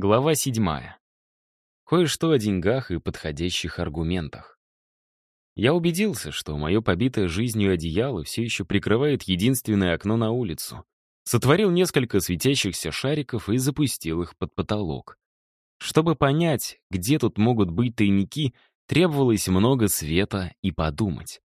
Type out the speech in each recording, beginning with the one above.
Глава седьмая. Кое-что о деньгах и подходящих аргументах. Я убедился, что мое побитое жизнью одеяло все еще прикрывает единственное окно на улицу. Сотворил несколько светящихся шариков и запустил их под потолок. Чтобы понять, где тут могут быть тайники, требовалось много света и подумать.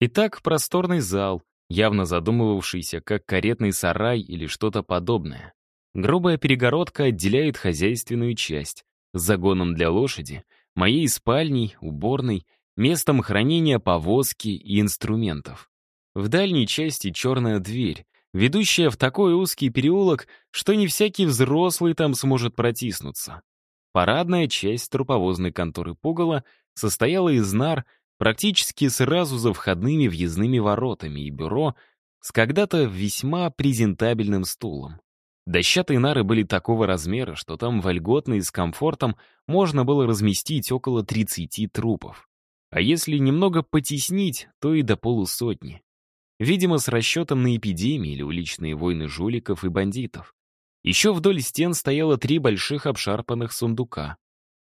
Итак, просторный зал, явно задумывавшийся как каретный сарай или что-то подобное. Грубая перегородка отделяет хозяйственную часть загоном для лошади, моей спальней, уборной, местом хранения повозки и инструментов. В дальней части черная дверь, ведущая в такой узкий переулок, что не всякий взрослый там сможет протиснуться. Парадная часть труповозной конторы Пугала состояла из нар практически сразу за входными въездными воротами и бюро с когда-то весьма презентабельным стулом. Дощатые нары были такого размера, что там вольготно и с комфортом можно было разместить около 30 трупов. А если немного потеснить, то и до полусотни. Видимо, с расчетом на эпидемии или уличные войны жуликов и бандитов. Еще вдоль стен стояло три больших обшарпанных сундука.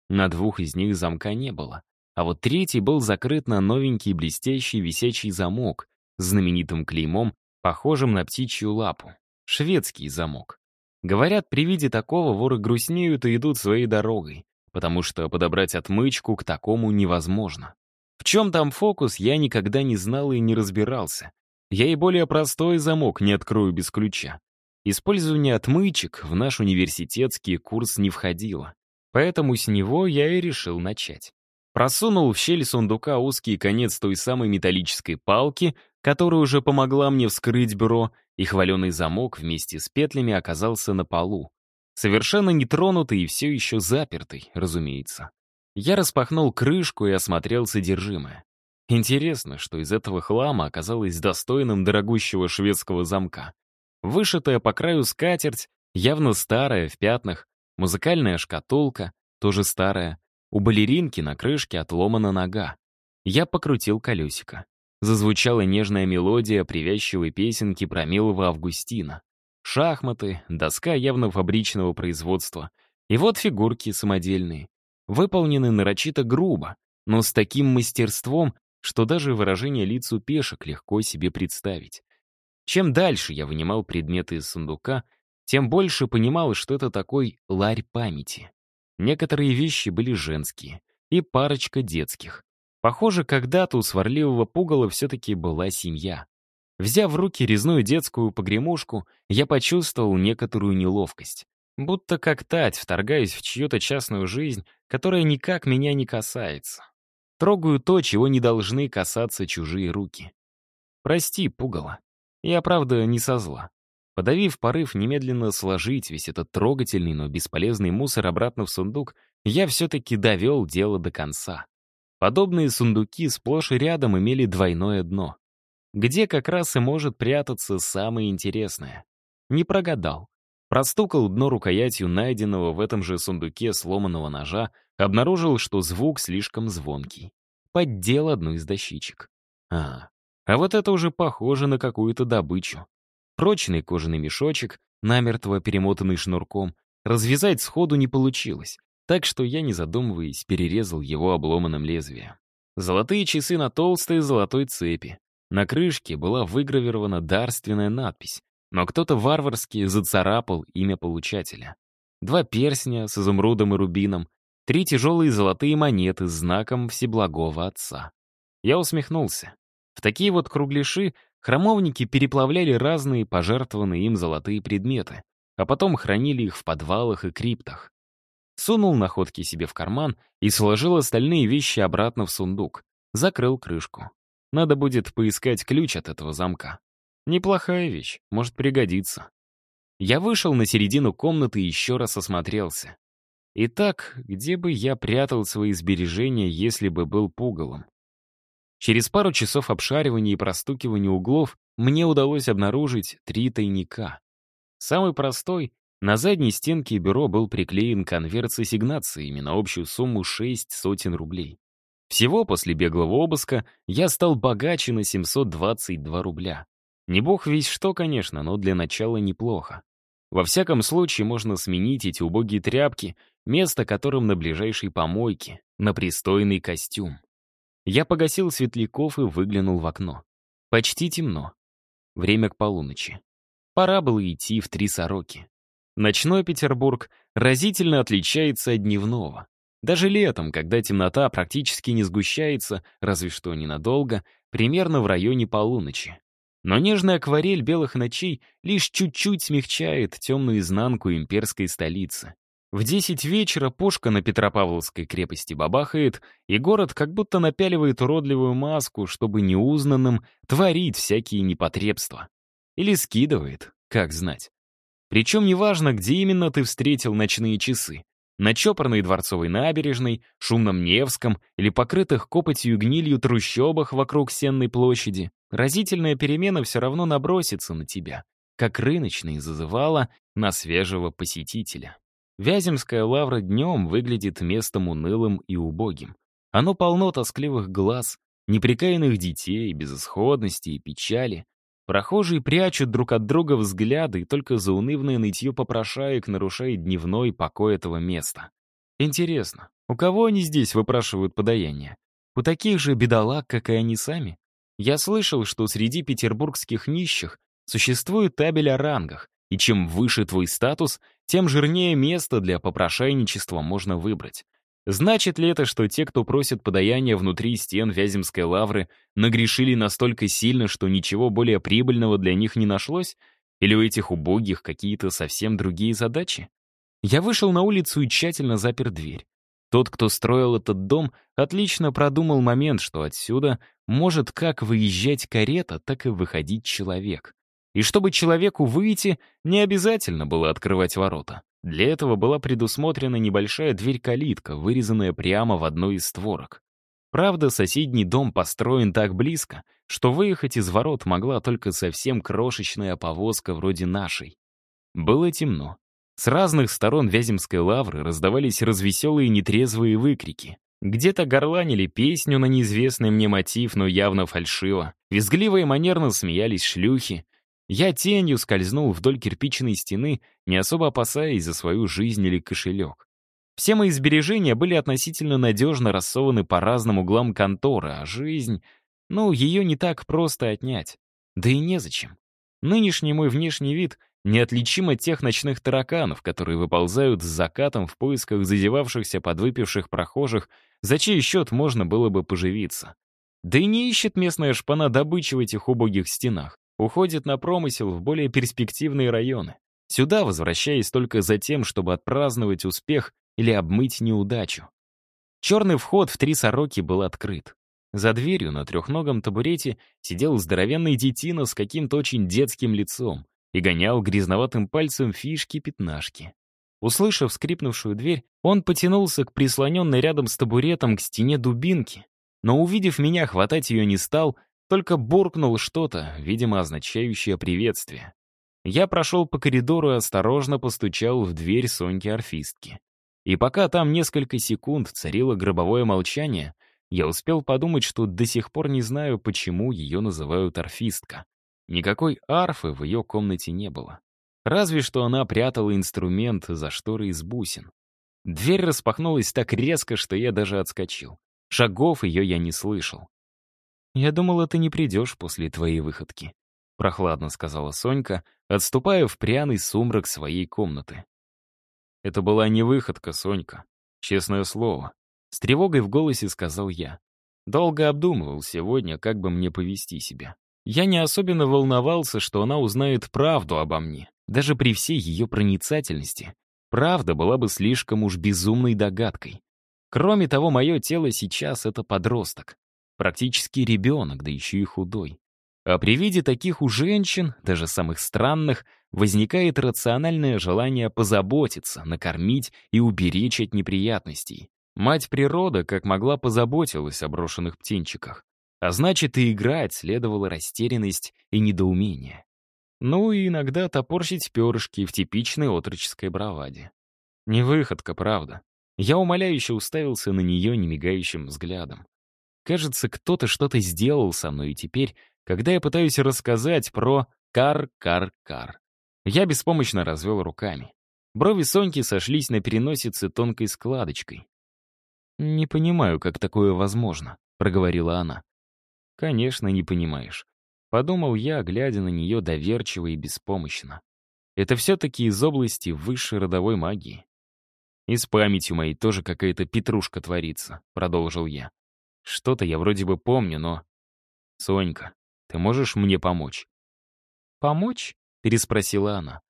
На двух из них замка не было. А вот третий был закрыт на новенький блестящий висячий замок с знаменитым клеймом, похожим на птичью лапу. Шведский замок. Говорят, при виде такого воры грустнеют и идут своей дорогой, потому что подобрать отмычку к такому невозможно. В чем там фокус, я никогда не знал и не разбирался. Я и более простой замок не открою без ключа. Использование отмычек в наш университетский курс не входило, поэтому с него я и решил начать. Просунул в щель сундука узкий конец той самой металлической палки, которая уже помогла мне вскрыть бюро, и хваленый замок вместе с петлями оказался на полу. Совершенно нетронутый и все еще запертый, разумеется. Я распахнул крышку и осмотрел содержимое. Интересно, что из этого хлама оказалось достойным дорогущего шведского замка. Вышитая по краю скатерть, явно старая, в пятнах, музыкальная шкатулка, тоже старая. У балеринки на крышке отломана нога. Я покрутил колесико. Зазвучала нежная мелодия привязчивой песенки про милого Августина. Шахматы, доска явно фабричного производства. И вот фигурки самодельные. Выполнены нарочито грубо, но с таким мастерством, что даже выражение лиц у пешек легко себе представить. Чем дальше я вынимал предметы из сундука, тем больше понимал, что это такой ларь памяти. Некоторые вещи были женские, и парочка детских. Похоже, когда-то у сварливого пугала все-таки была семья. Взяв в руки резную детскую погремушку, я почувствовал некоторую неловкость. Будто как тать, вторгаясь в чью-то частную жизнь, которая никак меня не касается. Трогаю то, чего не должны касаться чужие руки. Прости, пугало. Я, правда, не со зла. Подавив порыв немедленно сложить весь этот трогательный, но бесполезный мусор обратно в сундук, я все-таки довел дело до конца. Подобные сундуки сплошь и рядом имели двойное дно, где как раз и может прятаться самое интересное. Не прогадал. Простукал дно рукоятью найденного в этом же сундуке сломанного ножа, обнаружил, что звук слишком звонкий. Поддел одну из дощичек. А, а вот это уже похоже на какую-то добычу. Прочный кожаный мешочек, намертво перемотанный шнурком, развязать сходу не получилось, так что я, не задумываясь, перерезал его обломанным лезвием. Золотые часы на толстой золотой цепи. На крышке была выгравирована дарственная надпись, но кто-то варварски зацарапал имя получателя. Два перстня с изумрудом и рубином, три тяжелые золотые монеты с знаком Всеблагого Отца. Я усмехнулся. В такие вот кругляши храмовники переплавляли разные пожертвованные им золотые предметы, а потом хранили их в подвалах и криптах сунул находки себе в карман и сложил остальные вещи обратно в сундук. Закрыл крышку. Надо будет поискать ключ от этого замка. Неплохая вещь, может пригодиться. Я вышел на середину комнаты и еще раз осмотрелся. Итак, где бы я прятал свои сбережения, если бы был пугалом? Через пару часов обшаривания и простукивания углов мне удалось обнаружить три тайника. Самый простой на задней стенке бюро был приклеен конверт с ассигнациями на общую сумму шесть сотен рублей. Всего после беглого обыска я стал богаче на 722 рубля. Не бог весь что, конечно, но для начала неплохо. Во всяком случае, можно сменить эти убогие тряпки, место которым на ближайшей помойке, на пристойный костюм. Я погасил светляков и выглянул в окно. Почти темно. Время к полуночи. Пора было идти в три сороки. Ночной Петербург разительно отличается от дневного. Даже летом, когда темнота практически не сгущается, разве что ненадолго, примерно в районе полуночи. Но нежная акварель белых ночей лишь чуть-чуть смягчает темную изнанку имперской столицы. В десять вечера пушка на Петропавловской крепости бабахает, и город как будто напяливает уродливую маску, чтобы неузнанным творить всякие непотребства. Или скидывает, как знать. Причем неважно, где именно ты встретил ночные часы. На чопорной дворцовой набережной, шумном Невском или покрытых копотью и гнилью трущобах вокруг Сенной площади, разительная перемена все равно набросится на тебя, как рыночный зазывала на свежего посетителя. Вяземская лавра днем выглядит местом унылым и убогим. Оно полно тоскливых глаз, неприкаянных детей, безысходности и печали, Прохожие прячут друг от друга взгляды, и только заунывное нытье попрошаек нарушает дневной покой этого места. Интересно, у кого они здесь выпрашивают подаяние? У таких же бедолаг, как и они сами? Я слышал, что среди петербургских нищих существует табель о рангах, и чем выше твой статус, тем жирнее место для попрошайничества можно выбрать. Значит ли это, что те, кто просит подаяния внутри стен Вяземской лавры, нагрешили настолько сильно, что ничего более прибыльного для них не нашлось? Или у этих убогих какие-то совсем другие задачи? Я вышел на улицу и тщательно запер дверь. Тот, кто строил этот дом, отлично продумал момент, что отсюда может как выезжать карета, так и выходить человек. И чтобы человеку выйти, не обязательно было открывать ворота. Для этого была предусмотрена небольшая дверь-калитка, вырезанная прямо в одной из створок. Правда, соседний дом построен так близко, что выехать из ворот могла только совсем крошечная повозка вроде нашей. Было темно. С разных сторон Вяземской лавры раздавались развеселые нетрезвые выкрики. Где-то горланили песню на неизвестный мне мотив, но явно фальшиво. Визгливо и манерно смеялись шлюхи, я тенью скользнул вдоль кирпичной стены, не особо опасаясь за свою жизнь или кошелек. Все мои сбережения были относительно надежно рассованы по разным углам конторы, а жизнь... Ну, ее не так просто отнять. Да и незачем. Нынешний мой внешний вид неотличим от тех ночных тараканов, которые выползают с закатом в поисках зазевавшихся подвыпивших прохожих, за чей счет можно было бы поживиться. Да и не ищет местная шпана добычи в этих убогих стенах уходит на промысел в более перспективные районы. Сюда возвращаясь только за тем, чтобы отпраздновать успех или обмыть неудачу. Черный вход в три сороки был открыт. За дверью на трехногом табурете сидел здоровенный детина с каким-то очень детским лицом и гонял грязноватым пальцем фишки-пятнашки. Услышав скрипнувшую дверь, он потянулся к прислоненной рядом с табуретом к стене дубинки, но, увидев меня, хватать ее не стал, только буркнул что-то, видимо, означающее приветствие. Я прошел по коридору и осторожно постучал в дверь Соньки-орфистки. И пока там несколько секунд царило гробовое молчание, я успел подумать, что до сих пор не знаю, почему ее называют орфистка. Никакой арфы в ее комнате не было. Разве что она прятала инструмент за шторы из бусин. Дверь распахнулась так резко, что я даже отскочил. Шагов ее я не слышал. «Я думала, ты не придешь после твоей выходки», — прохладно сказала Сонька, отступая в пряный сумрак своей комнаты. «Это была не выходка, Сонька. Честное слово». С тревогой в голосе сказал я. Долго обдумывал сегодня, как бы мне повести себя. Я не особенно волновался, что она узнает правду обо мне, даже при всей ее проницательности. Правда была бы слишком уж безумной догадкой. Кроме того, мое тело сейчас — это подросток. Практически ребенок, да еще и худой. А при виде таких у женщин, даже самых странных, возникает рациональное желание позаботиться, накормить и уберечь от неприятностей. Мать природа, как могла, позаботилась о брошенных птенчиках. А значит, и играть следовало растерянность и недоумение. Ну и иногда топорщить перышки в типичной отроческой браваде. Не выходка, правда. Я умоляюще уставился на нее немигающим взглядом. Кажется, кто-то что-то сделал со мной, и теперь, когда я пытаюсь рассказать про кар-кар-кар, Я беспомощно развел руками. Брови Соньки сошлись на переносице тонкой складочкой. «Не понимаю, как такое возможно», — проговорила она. «Конечно, не понимаешь», — подумал я, глядя на нее доверчиво и беспомощно. «Это все-таки из области высшей родовой магии». «И с памятью моей тоже какая-то петрушка творится», — продолжил я. «Что-то я вроде бы помню, но...» «Сонька, ты можешь мне помочь?» «Помочь?» — переспросила она.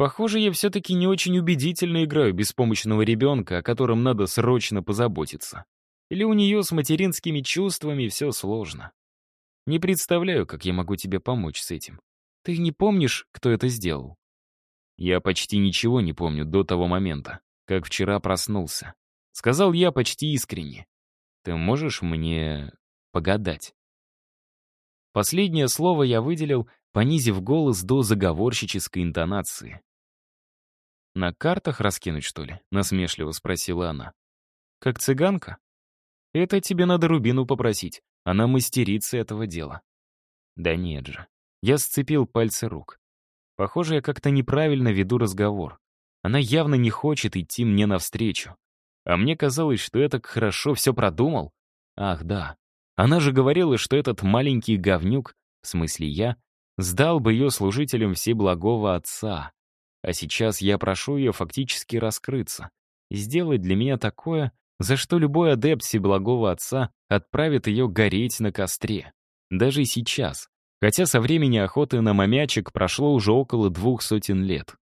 Похоже, я все-таки не очень убедительно играю беспомощного ребенка, о котором надо срочно позаботиться. Или у нее с материнскими чувствами все сложно. Не представляю, как я могу тебе помочь с этим. Ты не помнишь, кто это сделал? Я почти ничего не помню до того момента, как вчера проснулся. Сказал я почти искренне. Ты можешь мне погадать? Последнее слово я выделил, понизив голос до заговорщической интонации. «На картах раскинуть, что ли?» — насмешливо спросила она. «Как цыганка?» «Это тебе надо Рубину попросить. Она мастерица этого дела». «Да нет же». Я сцепил пальцы рук. Похоже, я как-то неправильно веду разговор. Она явно не хочет идти мне навстречу. А мне казалось, что я так хорошо все продумал. Ах, да. Она же говорила, что этот маленький говнюк, в смысле я, сдал бы ее служителям всеблагого отца. А сейчас я прошу ее фактически раскрыться сделать для меня такое, за что любой адепт Всеблагого Отца отправит ее гореть на костре. Даже сейчас, хотя со времени охоты на мамячек прошло уже около двух сотен лет.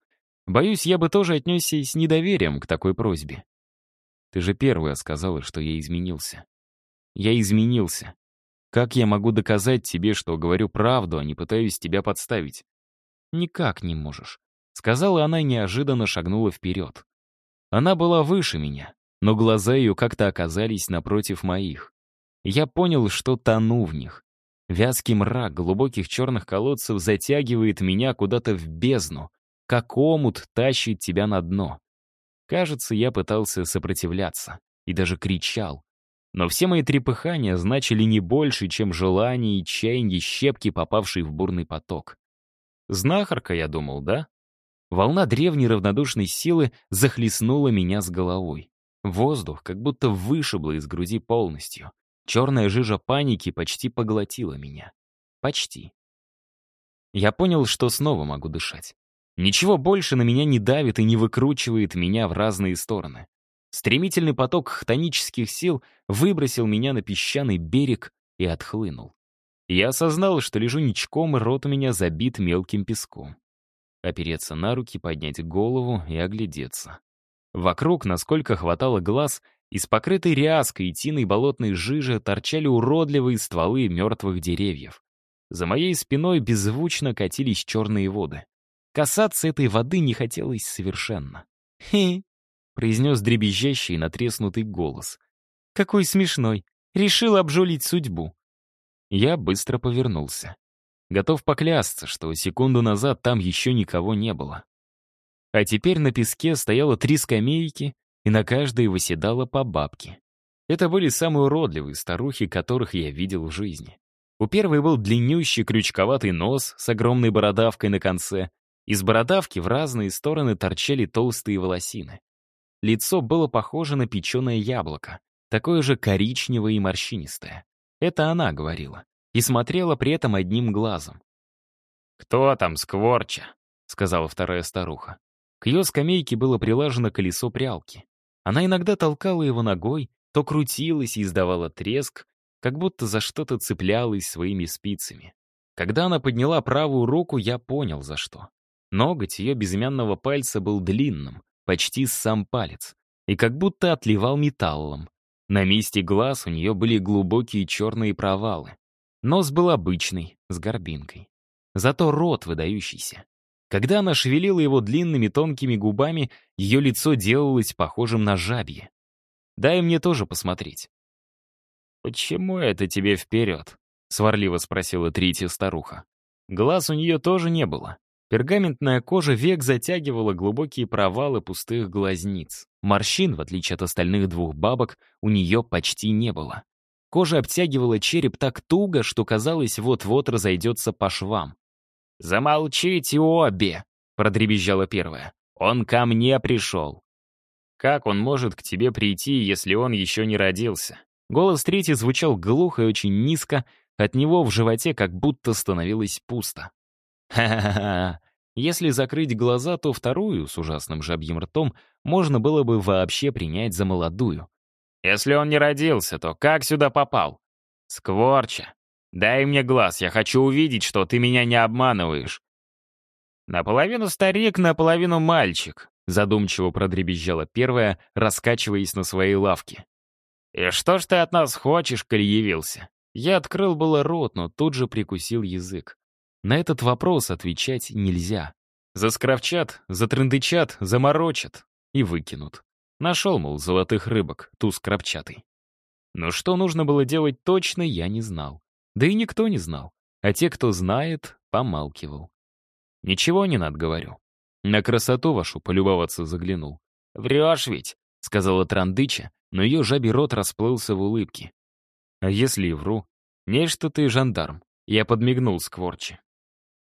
Боюсь, я бы тоже отнесся с недоверием к такой просьбе. Ты же первая сказала, что я изменился. Я изменился. Как я могу доказать тебе, что говорю правду, а не пытаюсь тебя подставить? Никак не можешь. Сказала она и неожиданно шагнула вперед. Она была выше меня, но глаза ее как-то оказались напротив моих. Я понял, что тону в них. Вязкий мрак глубоких черных колодцев затягивает меня куда-то в бездну, как омут тащит тебя на дно. Кажется, я пытался сопротивляться и даже кричал. Но все мои трепыхания значили не больше, чем желание и чаяние щепки, попавшей в бурный поток. Знахарка, я думал, да? Волна древней равнодушной силы захлестнула меня с головой. Воздух как будто вышибло из груди полностью. Черная жижа паники почти поглотила меня. Почти. Я понял, что снова могу дышать. Ничего больше на меня не давит и не выкручивает меня в разные стороны. Стремительный поток хтонических сил выбросил меня на песчаный берег и отхлынул. Я осознал, что лежу ничком, и рот у меня забит мелким песком опереться на руки, поднять голову и оглядеться. Вокруг, насколько хватало глаз, из покрытой ряской и тиной болотной жижи торчали уродливые стволы мертвых деревьев. За моей спиной беззвучно катились черные воды. Касаться этой воды не хотелось совершенно. «Хе!» — произнес дребезжащий натреснутый голос. «Какой смешной! Решил обжулить судьбу!» Я быстро повернулся. Готов поклясться, что секунду назад там еще никого не было. А теперь на песке стояло три скамейки, и на каждой выседала по бабке. Это были самые уродливые старухи, которых я видел в жизни. У первой был длиннющий крючковатый нос с огромной бородавкой на конце. Из бородавки в разные стороны торчали толстые волосины. Лицо было похоже на печеное яблоко, такое же коричневое и морщинистое. Это она говорила и смотрела при этом одним глазом. «Кто там, скворча?» — сказала вторая старуха. К ее скамейке было прилажено колесо прялки. Она иногда толкала его ногой, то крутилась и издавала треск, как будто за что-то цеплялась своими спицами. Когда она подняла правую руку, я понял, за что. Ноготь ее безымянного пальца был длинным, почти сам палец, и как будто отливал металлом. На месте глаз у нее были глубокие черные провалы. Нос был обычный, с горбинкой. Зато рот выдающийся. Когда она шевелила его длинными тонкими губами, ее лицо делалось похожим на жабье. «Дай мне тоже посмотреть». «Почему это тебе вперед?» — сварливо спросила третья старуха. Глаз у нее тоже не было. Пергаментная кожа век затягивала глубокие провалы пустых глазниц. Морщин, в отличие от остальных двух бабок, у нее почти не было. Кожа обтягивала череп так туго, что казалось, вот-вот разойдется по швам. «Замолчите обе!» — продребезжала первая. «Он ко мне пришел!» «Как он может к тебе прийти, если он еще не родился?» Голос третий звучал глухо и очень низко, от него в животе как будто становилось пусто. «Ха-ха-ха! Если закрыть глаза, то вторую, с ужасным жабьим ртом, можно было бы вообще принять за молодую. Если он не родился, то как сюда попал? Скворча, дай мне глаз, я хочу увидеть, что ты меня не обманываешь. Наполовину старик, наполовину мальчик, задумчиво продребезжала первая, раскачиваясь на своей лавке. «И что ж ты от нас хочешь, коль явился?» Я открыл было рот, но тут же прикусил язык. На этот вопрос отвечать нельзя. Заскровчат, затрындычат, заморочат и выкинут. Нашел, мол, золотых рыбок, туз крапчатый. Но что нужно было делать точно, я не знал. Да и никто не знал. А те, кто знает, помалкивал. «Ничего не надо, говорю. На красоту вашу полюбоваться заглянул. «Врешь ведь», — сказала Трандыча, но ее жабий рот расплылся в улыбке. «А если и вру? Не что ты жандарм». Я подмигнул скворче.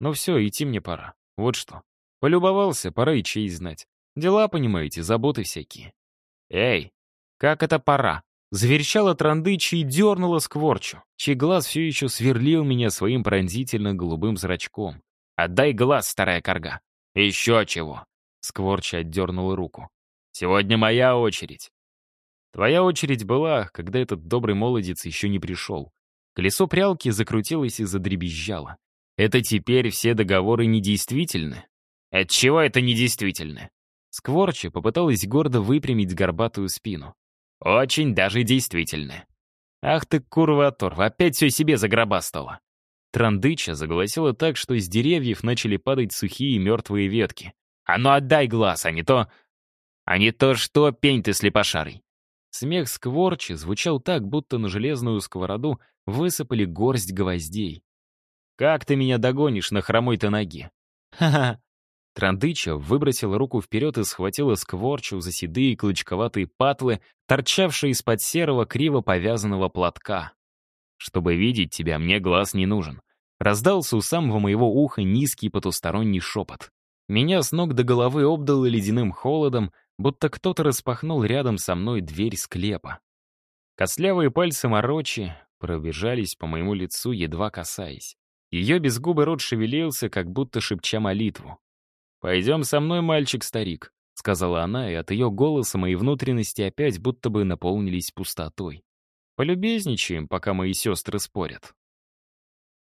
«Ну все, идти мне пора. Вот что. Полюбовался, пора и честь знать. Дела, понимаете, заботы всякие». «Эй, как это пора?» Заверещала Трандыча и дернула скворчу, чей глаз все еще сверлил меня своим пронзительно голубым зрачком. «Отдай глаз, старая корга!» «Еще чего!» Скворча отдернула руку. «Сегодня моя очередь!» Твоя очередь была, когда этот добрый молодец еще не пришел. Колесо прялки закрутилось и задребезжало. Это теперь все договоры недействительны? Отчего это недействительны? Скворча попыталась гордо выпрямить горбатую спину. Очень даже действительны. Ах ты, курватор, опять все себе загробастала. Трандыча заголосила так, что из деревьев начали падать сухие мертвые ветки. «А ну отдай глаз, а не то... А не то что, пень ты слепошарый!» Смех скворчи звучал так, будто на железную сковороду высыпали горсть гвоздей. «Как ты меня догонишь на хромой-то ноге?» «Ха-ха!» Трандыча выбросила руку вперед и схватила скворчу за седые клычковатые патлы, торчавшие из-под серого криво повязанного платка. «Чтобы видеть тебя, мне глаз не нужен». Раздался у самого моего уха низкий потусторонний шепот. Меня с ног до головы обдало ледяным холодом, будто кто-то распахнул рядом со мной дверь склепа. Костлявые пальцы Морочи пробежались по моему лицу, едва касаясь. Ее безгубый рот шевелился, как будто шепча молитву. «Пойдем со мной, мальчик-старик», — сказала она, и от ее голоса мои внутренности опять будто бы наполнились пустотой. «Полюбезничаем, пока мои сестры спорят».